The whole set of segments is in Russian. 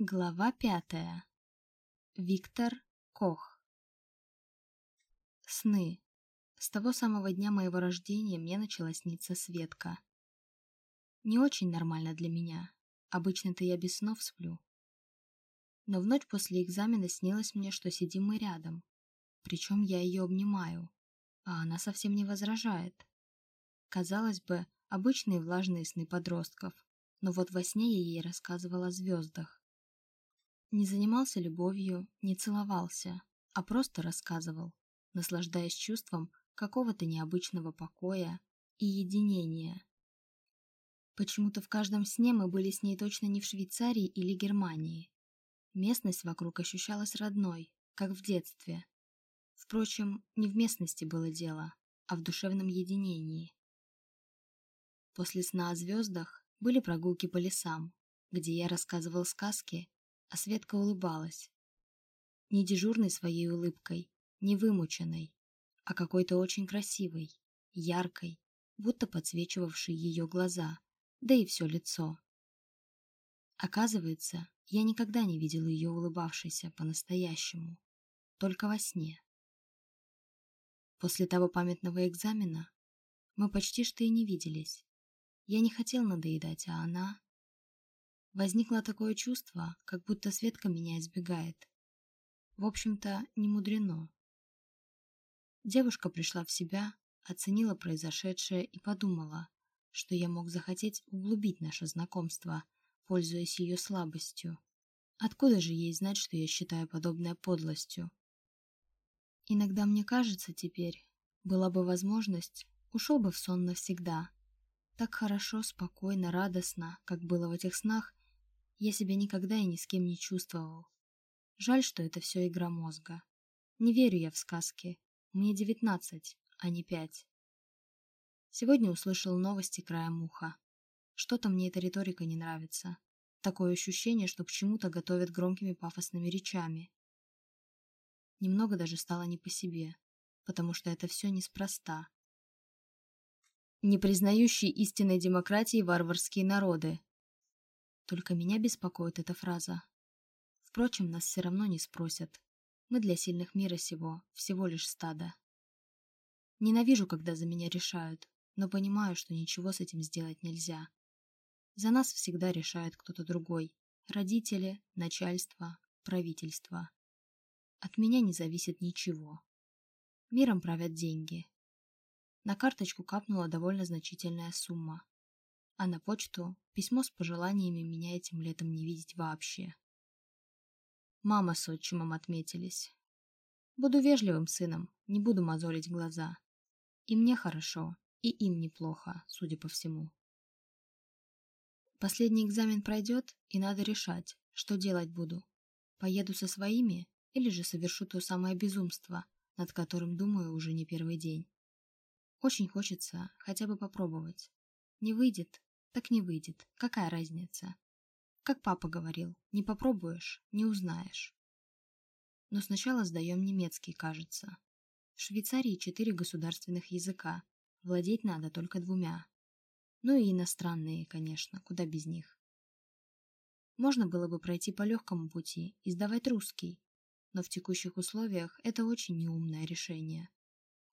Глава пятая. Виктор Кох. Сны. С того самого дня моего рождения мне начала сниться Светка. Не очень нормально для меня. Обычно-то я без снов сплю. Но в ночь после экзамена снилось мне, что сидим мы рядом. Причем я ее обнимаю, а она совсем не возражает. Казалось бы, обычные влажные сны подростков, но вот во сне я ей рассказывала о звездах. Не занимался любовью, не целовался, а просто рассказывал, наслаждаясь чувством какого-то необычного покоя и единения. Почему-то в каждом сне мы были с ней точно не в Швейцарии или Германии. Местность вокруг ощущалась родной, как в детстве. Впрочем, не в местности было дело, а в душевном единении. После сна о звездах были прогулки по лесам, где я рассказывал сказки а Светка улыбалась. Не дежурной своей улыбкой, не вымученной, а какой-то очень красивой, яркой, будто подсвечивавшей ее глаза, да и все лицо. Оказывается, я никогда не видел ее улыбавшейся по-настоящему, только во сне. После того памятного экзамена мы почти что и не виделись. Я не хотел надоедать, а она... Возникло такое чувство, как будто Светка меня избегает. В общем-то, не мудрено. Девушка пришла в себя, оценила произошедшее и подумала, что я мог захотеть углубить наше знакомство, пользуясь ее слабостью. Откуда же ей знать, что я считаю подобное подлостью? Иногда мне кажется теперь, была бы возможность, ушел бы в сон навсегда. Так хорошо, спокойно, радостно, как было в этих снах, я себя никогда и ни с кем не чувствовал. Жаль, что это все игра мозга. Не верю я в сказки. Мне девятнадцать, а не пять. Сегодня услышал новости краем уха. Что-то мне эта риторика не нравится. Такое ощущение, что к чему-то готовят громкими пафосными речами. Немного даже стало не по себе, потому что это все неспроста. Не признающие истинной демократии варварские народы, только меня беспокоит эта фраза. Впрочем, нас все равно не спросят. Мы для сильных мира сего, всего лишь стадо. Ненавижу, когда за меня решают, но понимаю, что ничего с этим сделать нельзя. За нас всегда решает кто-то другой. Родители, начальство, правительство. От меня не зависит ничего. Миром правят деньги. На карточку капнула довольно значительная сумма а на почту письмо с пожеланиями меня этим летом не видеть вообще. Мама с отчимом отметились. Буду вежливым сыном, не буду мозолить глаза. И мне хорошо, и им неплохо, судя по всему. Последний экзамен пройдет, и надо решать, что делать буду. Поеду со своими или же совершу то самое безумство, над которым думаю уже не первый день. Очень хочется хотя бы попробовать. Не выйдет, так не выйдет. Какая разница? Как папа говорил, не попробуешь, не узнаешь. Но сначала сдаем немецкий, кажется. В Швейцарии четыре государственных языка. Владеть надо только двумя. Ну и иностранные, конечно, куда без них. Можно было бы пройти по легкому пути и сдавать русский, но в текущих условиях это очень неумное решение.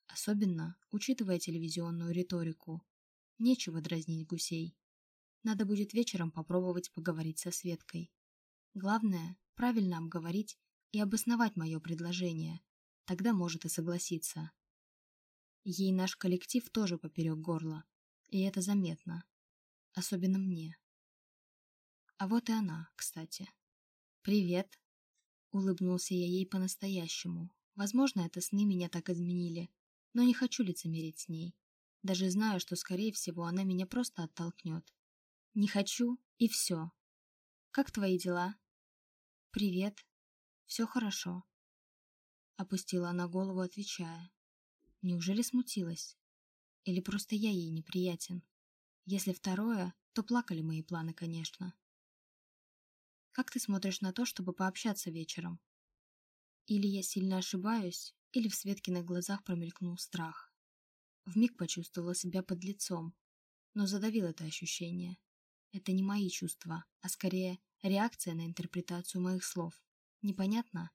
Особенно, учитывая телевизионную риторику. Нечего дразнить гусей. Надо будет вечером попробовать поговорить со Светкой. Главное, правильно обговорить и обосновать мое предложение. Тогда может и согласиться. Ей наш коллектив тоже поперек горла, и это заметно. Особенно мне. А вот и она, кстати. «Привет!» Улыбнулся я ей по-настоящему. Возможно, это сны меня так изменили, но не хочу лицемерить с ней. Даже знаю, что, скорее всего, она меня просто оттолкнет. Не хочу, и все. Как твои дела? Привет. Все хорошо. Опустила она голову, отвечая. Неужели смутилась? Или просто я ей неприятен? Если второе, то плакали мои планы, конечно. Как ты смотришь на то, чтобы пообщаться вечером? Или я сильно ошибаюсь, или в Светкиных глазах промелькнул страх. Вмиг почувствовала себя под лицом, но задавил это ощущение. Это не мои чувства, а скорее реакция на интерпретацию моих слов. Непонятно?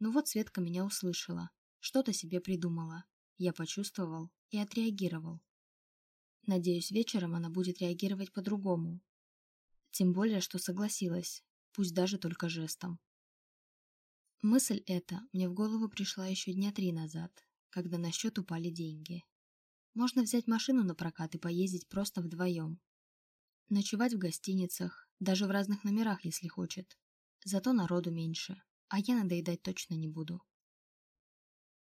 Ну вот Светка меня услышала, что-то себе придумала. Я почувствовал и отреагировал. Надеюсь, вечером она будет реагировать по-другому. Тем более, что согласилась, пусть даже только жестом. Мысль эта мне в голову пришла еще дня три назад, когда на счет упали деньги. Можно взять машину на прокат и поездить просто вдвоем. Ночевать в гостиницах, даже в разных номерах, если хочет. Зато народу меньше, а я надоедать точно не буду.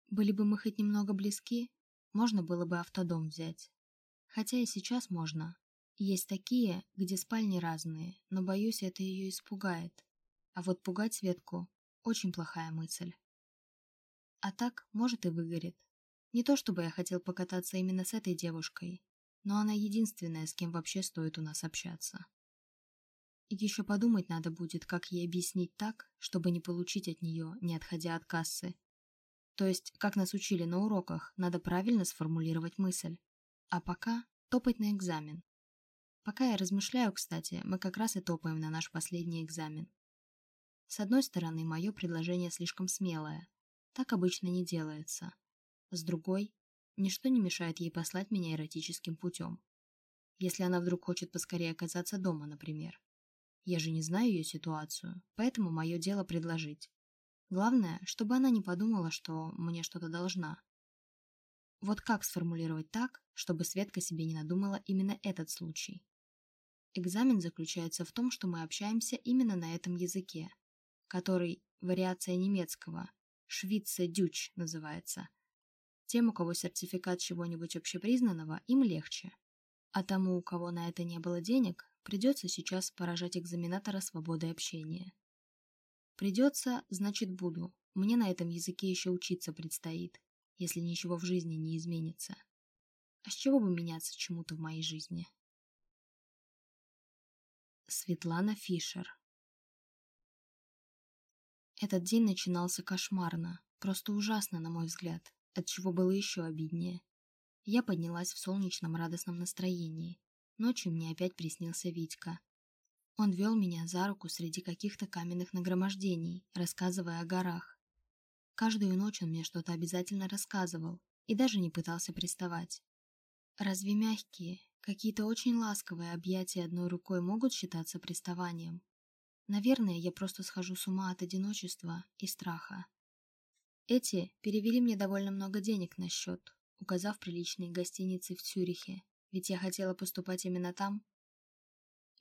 Были бы мы хоть немного близки, можно было бы автодом взять. Хотя и сейчас можно. Есть такие, где спальни разные, но, боюсь, это ее испугает. А вот пугать Светку – очень плохая мысль. А так, может, и выгорит. Не то чтобы я хотел покататься именно с этой девушкой, но она единственная, с кем вообще стоит у нас общаться. И еще подумать надо будет, как ей объяснить так, чтобы не получить от нее, не отходя от кассы. То есть, как нас учили на уроках, надо правильно сформулировать мысль. А пока топать на экзамен. Пока я размышляю, кстати, мы как раз и топаем на наш последний экзамен. С одной стороны, мое предложение слишком смелое. Так обычно не делается. С другой, ничто не мешает ей послать меня эротическим путем. Если она вдруг хочет поскорее оказаться дома, например. Я же не знаю ее ситуацию, поэтому мое дело предложить. Главное, чтобы она не подумала, что мне что-то должна. Вот как сформулировать так, чтобы Светка себе не надумала именно этот случай? Экзамен заключается в том, что мы общаемся именно на этом языке, который вариация немецкого, швице-дюч называется – тем, у кого сертификат чего-нибудь общепризнанного, им легче. А тому, у кого на это не было денег, придется сейчас поражать экзаменатора свободой общения. Придется, значит буду. Мне на этом языке еще учиться предстоит, если ничего в жизни не изменится. А с чего бы меняться чему-то в моей жизни? Светлана Фишер Этот день начинался кошмарно, просто ужасно, на мой взгляд отчего было еще обиднее. Я поднялась в солнечном радостном настроении. Ночью мне опять приснился Витька. Он вел меня за руку среди каких-то каменных нагромождений, рассказывая о горах. Каждую ночь он мне что-то обязательно рассказывал и даже не пытался приставать. Разве мягкие, какие-то очень ласковые объятия одной рукой могут считаться приставанием? Наверное, я просто схожу с ума от одиночества и страха. Эти перевели мне довольно много денег на счет, указав приличные гостиницы в Цюрихе, ведь я хотела поступать именно там.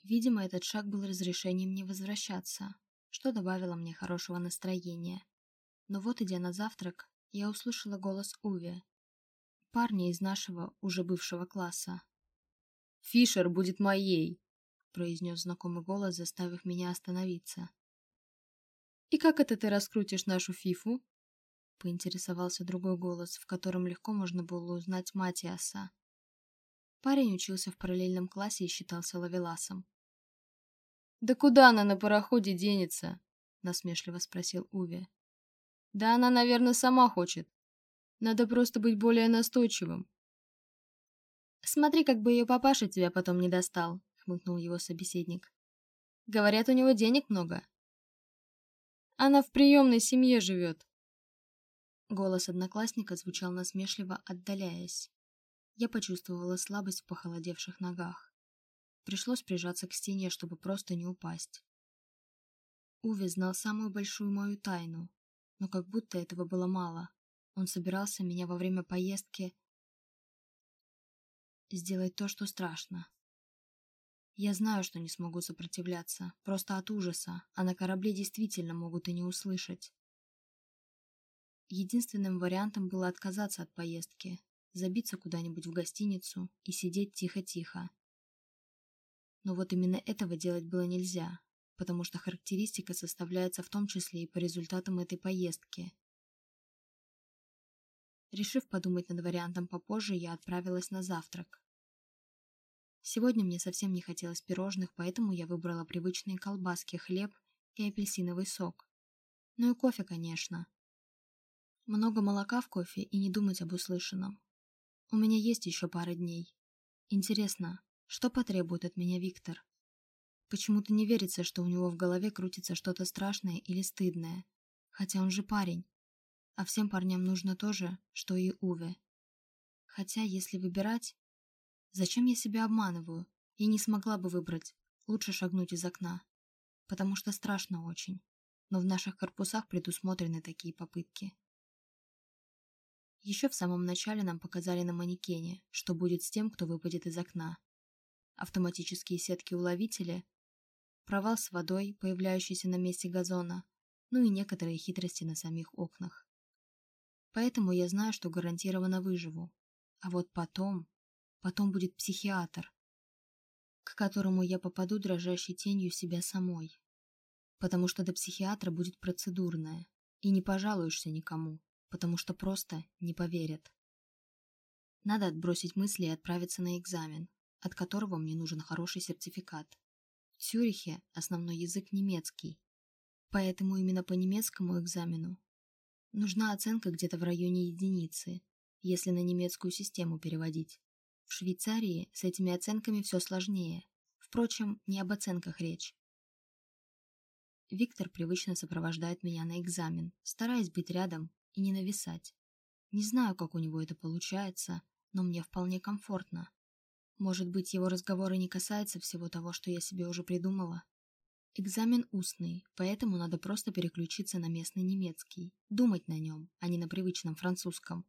Видимо, этот шаг был разрешением не возвращаться, что добавило мне хорошего настроения. Но вот, идя на завтрак, я услышала голос Уве, парня из нашего, уже бывшего класса. «Фишер будет моей!» — произнес знакомый голос, заставив меня остановиться. «И как это ты раскрутишь нашу фифу?» Поинтересовался другой голос, в котором легко можно было узнать Матиаса. Парень учился в параллельном классе и считался ловеласом. «Да куда она на пароходе денется?» — насмешливо спросил Уви. «Да она, наверное, сама хочет. Надо просто быть более настойчивым». «Смотри, как бы ее папаша тебя потом не достал», — хмыкнул его собеседник. «Говорят, у него денег много». «Она в приемной семье живет», Голос одноклассника звучал насмешливо, отдаляясь. Я почувствовала слабость в похолодевших ногах. Пришлось прижаться к стене, чтобы просто не упасть. Уви знал самую большую мою тайну, но как будто этого было мало. Он собирался меня во время поездки сделать то, что страшно. Я знаю, что не смогу сопротивляться, просто от ужаса, а на корабле действительно могут и не услышать. Единственным вариантом было отказаться от поездки, забиться куда-нибудь в гостиницу и сидеть тихо-тихо. Но вот именно этого делать было нельзя, потому что характеристика составляется в том числе и по результатам этой поездки. Решив подумать над вариантом попозже, я отправилась на завтрак. Сегодня мне совсем не хотелось пирожных, поэтому я выбрала привычные колбаски, хлеб и апельсиновый сок. Ну и кофе, конечно. Много молока в кофе и не думать об услышанном. У меня есть еще пара дней. Интересно, что потребует от меня Виктор? Почему-то не верится, что у него в голове крутится что-то страшное или стыдное. Хотя он же парень. А всем парням нужно то же, что и Уве. Хотя, если выбирать... Зачем я себя обманываю? Я не смогла бы выбрать. Лучше шагнуть из окна. Потому что страшно очень. Но в наших корпусах предусмотрены такие попытки. Еще в самом начале нам показали на манекене, что будет с тем, кто выпадет из окна. Автоматические сетки-уловители, провал с водой, появляющийся на месте газона, ну и некоторые хитрости на самих окнах. Поэтому я знаю, что гарантированно выживу. А вот потом... Потом будет психиатр, к которому я попаду дрожащей тенью себя самой. Потому что до психиатра будет процедурная, и не пожалуешься никому потому что просто не поверят. Надо отбросить мысли и отправиться на экзамен, от которого мне нужен хороший сертификат. В Цюрихе основной язык немецкий, поэтому именно по немецкому экзамену нужна оценка где-то в районе единицы, если на немецкую систему переводить. В Швейцарии с этими оценками все сложнее. Впрочем, не об оценках речь. Виктор привычно сопровождает меня на экзамен, стараясь быть рядом и не нависать. Не знаю, как у него это получается, но мне вполне комфортно. Может быть, его разговоры не касаются всего того, что я себе уже придумала? Экзамен устный, поэтому надо просто переключиться на местный немецкий, думать на нем, а не на привычном французском.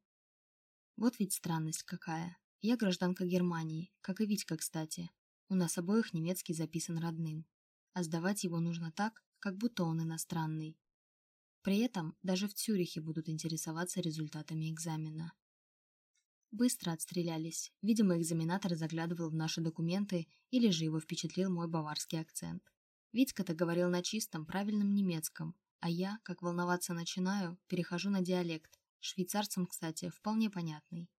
Вот ведь странность какая. Я гражданка Германии, как и Витька, кстати. У нас обоих немецкий записан родным. А сдавать его нужно так, как будто он иностранный. При этом даже в Цюрихе будут интересоваться результатами экзамена. Быстро отстрелялись. Видимо, экзаменатор заглядывал в наши документы или же его впечатлил мой баварский акцент. Витька-то говорил на чистом, правильном немецком, а я, как волноваться начинаю, перехожу на диалект. Швейцарцам, кстати, вполне понятный.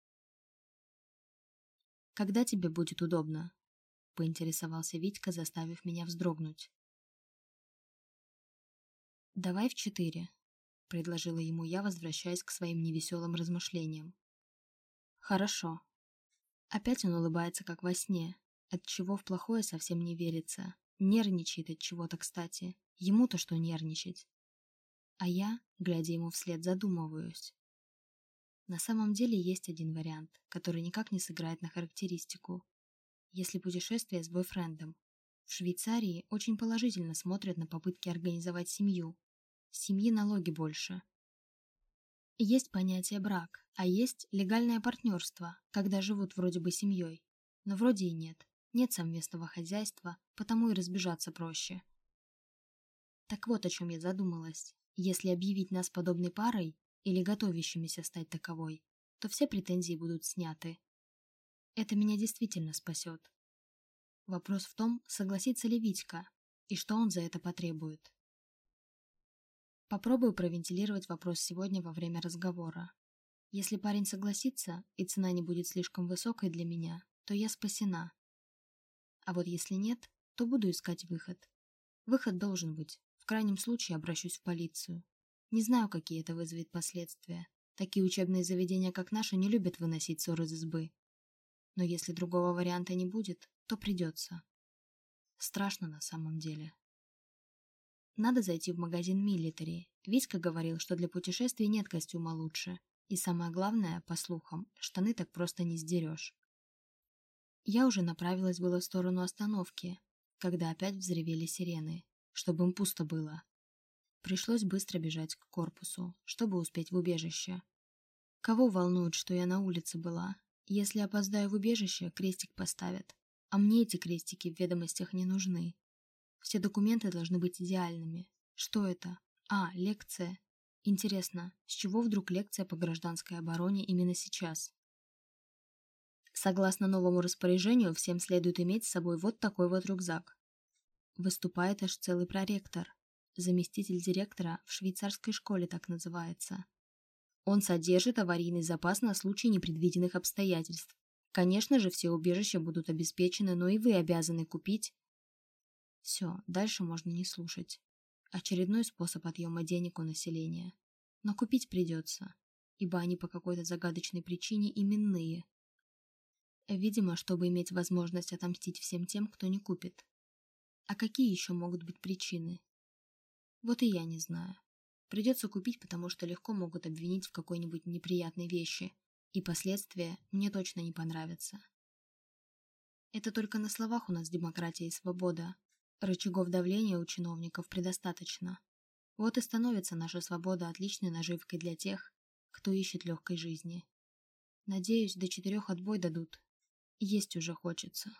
«Когда тебе будет удобно?» – поинтересовался Витька, заставив меня вздрогнуть. «Давай в четыре», — предложила ему я, возвращаясь к своим невеселым размышлениям. «Хорошо». Опять он улыбается, как во сне, от чего в плохое совсем не верится. Нервничает от чего-то, кстати. Ему-то что нервничать? А я, глядя ему вслед, задумываюсь. На самом деле есть один вариант, который никак не сыграет на характеристику. Если путешествие с бойфрендом, в Швейцарии очень положительно смотрят на попытки организовать семью. С семьи налоги больше. Есть понятие брак, а есть легальное партнерство, когда живут вроде бы семьей. Но вроде и нет. Нет совместного хозяйства, потому и разбежаться проще. Так вот о чем я задумалась. Если объявить нас подобной парой или готовящимися стать таковой, то все претензии будут сняты. Это меня действительно спасет. Вопрос в том, согласится ли Витька, и что он за это потребует. Попробую провентилировать вопрос сегодня во время разговора. Если парень согласится, и цена не будет слишком высокой для меня, то я спасена. А вот если нет, то буду искать выход. Выход должен быть. В крайнем случае обращусь в полицию. Не знаю, какие это вызовет последствия. Такие учебные заведения, как наши, не любят выносить ссоры из избы. Но если другого варианта не будет, то придется. Страшно на самом деле. Надо зайти в магазин Милитари. Витька говорил, что для путешествий нет костюма лучше. И самое главное, по слухам, штаны так просто не сдерешь. Я уже направилась было в сторону остановки, когда опять взревели сирены, чтобы им пусто было. Пришлось быстро бежать к корпусу, чтобы успеть в убежище. Кого волнует, что я на улице была? Если опоздаю в убежище, крестик поставят. А мне эти крестики в ведомостях не нужны. Все документы должны быть идеальными. Что это? А, лекция. Интересно, с чего вдруг лекция по гражданской обороне именно сейчас? Согласно новому распоряжению, всем следует иметь с собой вот такой вот рюкзак. Выступает аж целый проректор. Заместитель директора в швейцарской школе так называется. Он содержит аварийный запас на случай непредвиденных обстоятельств. Конечно же, все убежища будут обеспечены, но и вы обязаны купить... Все, дальше можно не слушать. Очередной способ отъема денег у населения. Но купить придется, ибо они по какой-то загадочной причине именные. Видимо, чтобы иметь возможность отомстить всем тем, кто не купит. А какие еще могут быть причины? Вот и я не знаю. Придется купить, потому что легко могут обвинить в какой-нибудь неприятной вещи, и последствия мне точно не понравятся. Это только на словах у нас демократия и свобода. Рычагов давления у чиновников предостаточно. Вот и становится наша свобода отличной наживкой для тех, кто ищет легкой жизни. Надеюсь, до четырех отбой дадут. Есть уже хочется.